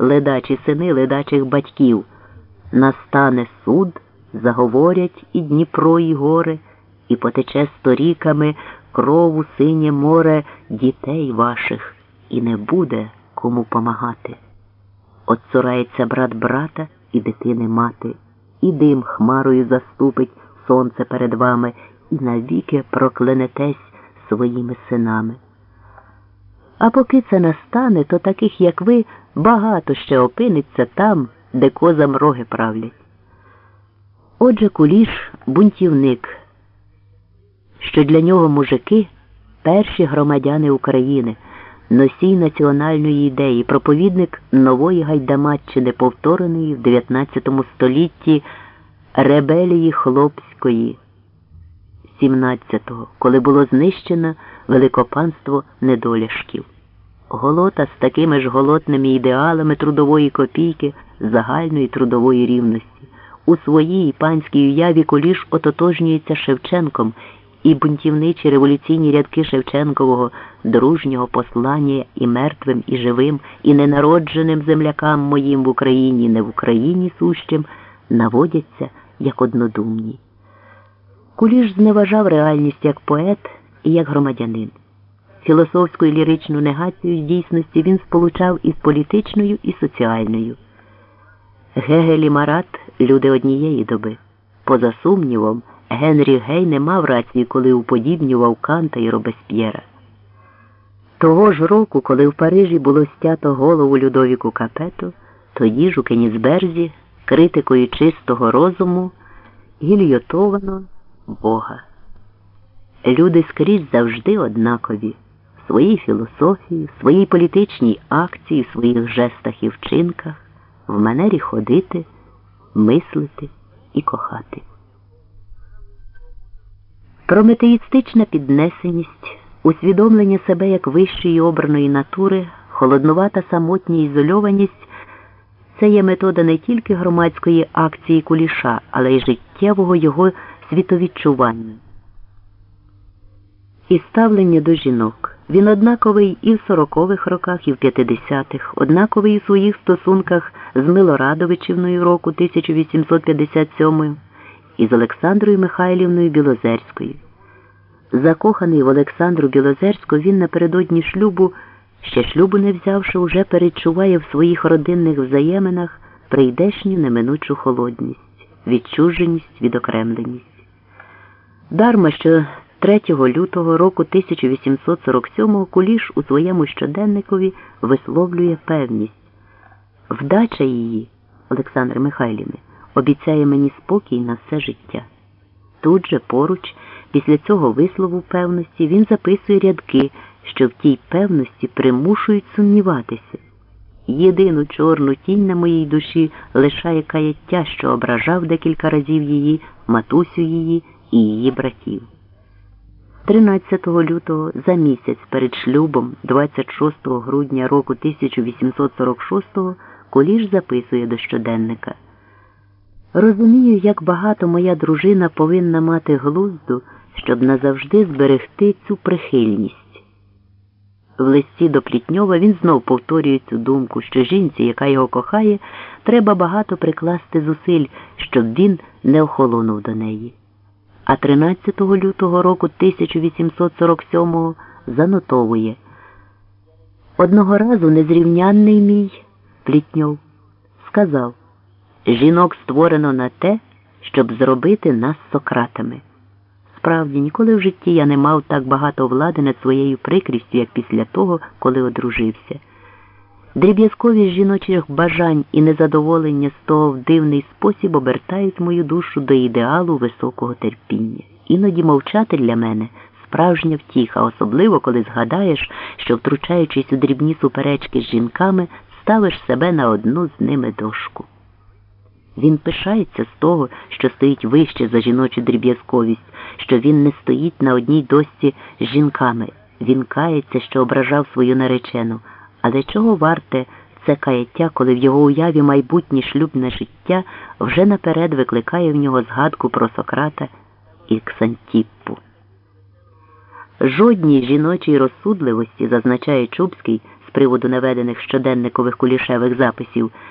ледачі сини ледачих батьків. Настане суд, заговорять і Дніпро, і гори, і потече сторіками крову синє море дітей ваших, і не буде кому помагати. Отцурається брат брата і дитини мати, і дим хмарою заступить сонце перед вами, і навіки проклянетесь своїми синами. А поки це настане, то таких, як ви, багато ще опиниться там, де козам роги правлять. Отже, куліш бунтівник, що для нього мужики перші громадяни України, носій національної ідеї, проповідник нової гайдамаччини, повтореної в 19 столітті ребелії хлопської. 17-го, коли було знищено великопанство недоляшків. Голота з такими ж голотними ідеалами трудової копійки, загальної трудової рівності. У своїй панській уяві Куліш ототожнюється Шевченком і бунтівничі революційні рядки Шевченкового, дружнього послання і мертвим, і живим, і ненародженим землякам моїм в Україні, не в Україні сущим, наводяться як однодумні. Куліш зневажав реальність як поет і як громадянин. Філософську і ліричну негацію дійсності він сполучав із політичною і соціальною. Гегель і Марат люди однієї доби. Поза сумнівом, Генрі Гей не мав рації, коли уподібнював Канта і Робесп'єра. Того ж року, коли в Парижі було стято голову Людовіку Капету, тоді ж у Кенісберзі, критикою чистого розуму, гільйотовано Бога. Люди скрізь завжди однакові в своїй філософії, в своїй політичній акції, в своїх жестах і вчинках, в манері ходити, мислити і кохати. Прометеїстична піднесеність, усвідомлення себе як вищої обраної натури, холоднувата самотня ізольованість це є метода не тільки громадської акції куліша, але й життєвого його світовідчування. І ставлення до жінок. Він однаковий і в сорокових роках, і в п'ятидесятих, однаковий у своїх стосунках з Милорадовичівною року 1857 і з Олександрою Михайлівною Білозерською. Закоханий в Олександру Білозерську, він напередодні шлюбу, ще шлюбу не взявши, уже перечуває в своїх родинних взаєминах прийдешню неминучу холодність, відчуженість, відокремленість. Дарма, що 3 лютого року 1847 Куліш у своєму щоденникові висловлює певність. Вдача її, Олександр Михайлівни, обіцяє мені спокій на все життя. Тут же поруч, після цього вислову певності, він записує рядки, що в тій певності примушують сумніватися. Єдину чорну тінь на моїй душі лишає каяття, що ображав декілька разів її, матусю її і її братів. 13 лютого за місяць перед шлюбом 26 грудня року 1846 Куліш записує до щоденника. Розумію, як багато моя дружина повинна мати глузду, щоб назавжди зберегти цю прихильність. В листі до Плітньова він знов повторює цю думку, що жінці, яка його кохає, треба багато прикласти зусиль, щоб він не охолонув до неї. А 13 лютого року 1847 занотовує Одного разу незрівнянний мій Плітньов сказав Жінок створено на те, щоб зробити нас Сократами. Справді, ніколи в житті я не мав так багато влади над своєю прикрістю, як після того, коли одружився. Дріб'язкові жіночих бажань і незадоволення з того в дивний спосіб обертають мою душу до ідеалу високого терпіння. Іноді мовчати для мене справжня втіха, особливо коли згадаєш, що, втручаючись у дрібні суперечки з жінками, ставиш себе на одну з ними дошку. Він пишається з того, що стоїть вище за жіночу дріб'язковість, що він не стоїть на одній досці з жінками. Він кається, що ображав свою наречену. Але чого варте це каяття, коли в його уяві майбутнє шлюбне життя вже наперед викликає в нього згадку про Сократа і Ксантіппу? Жодній жіночій розсудливості, зазначає Чубський, з приводу наведених щоденникових кулішевих записів